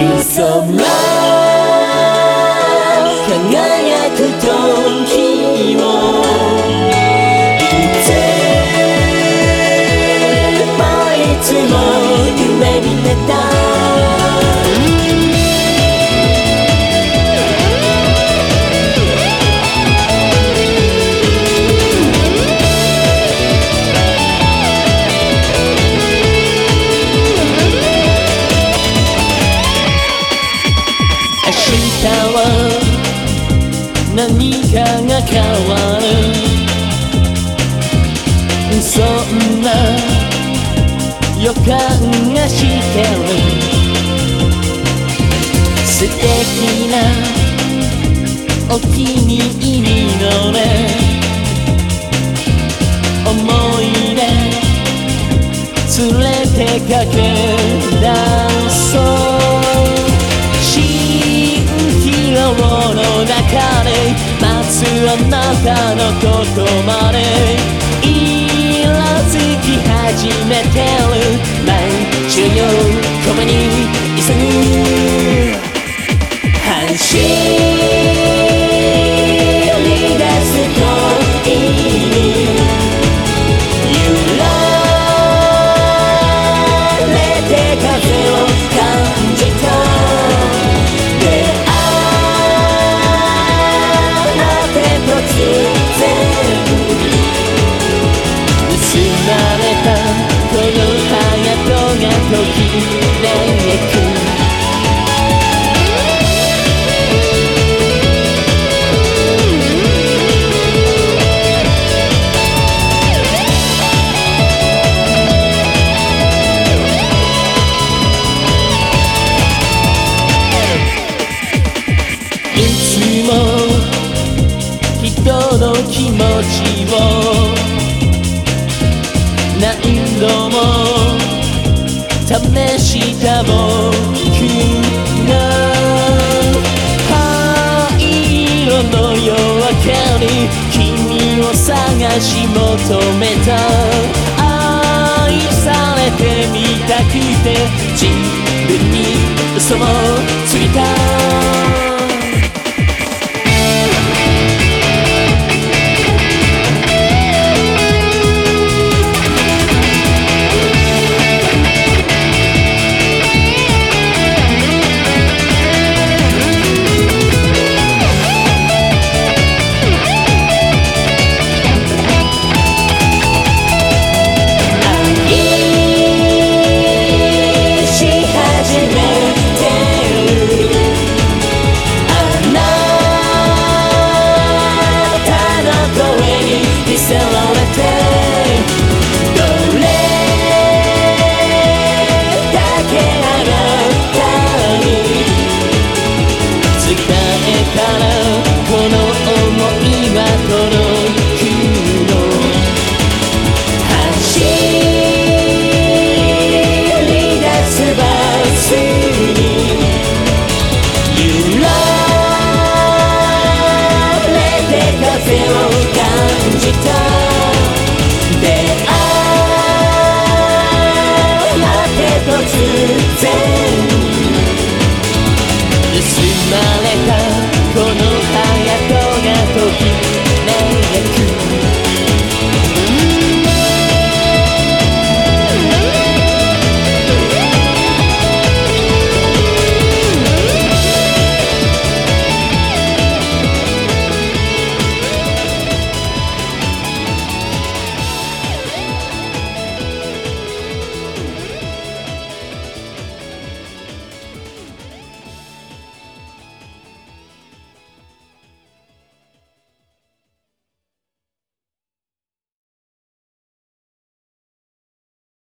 Of love 日は何かが変わる。そんな予感がしてる。素敵なお気に入りのね思い出連れてかけ出そうの中で待つあなたのことまで。色づき始めてる。毎週よ共にた。このハヤトがときめく。人の気持ちを度も。試した僕が灰色の夜明かり君を探し求めた。愛されてみたくて自分に嘘もついた。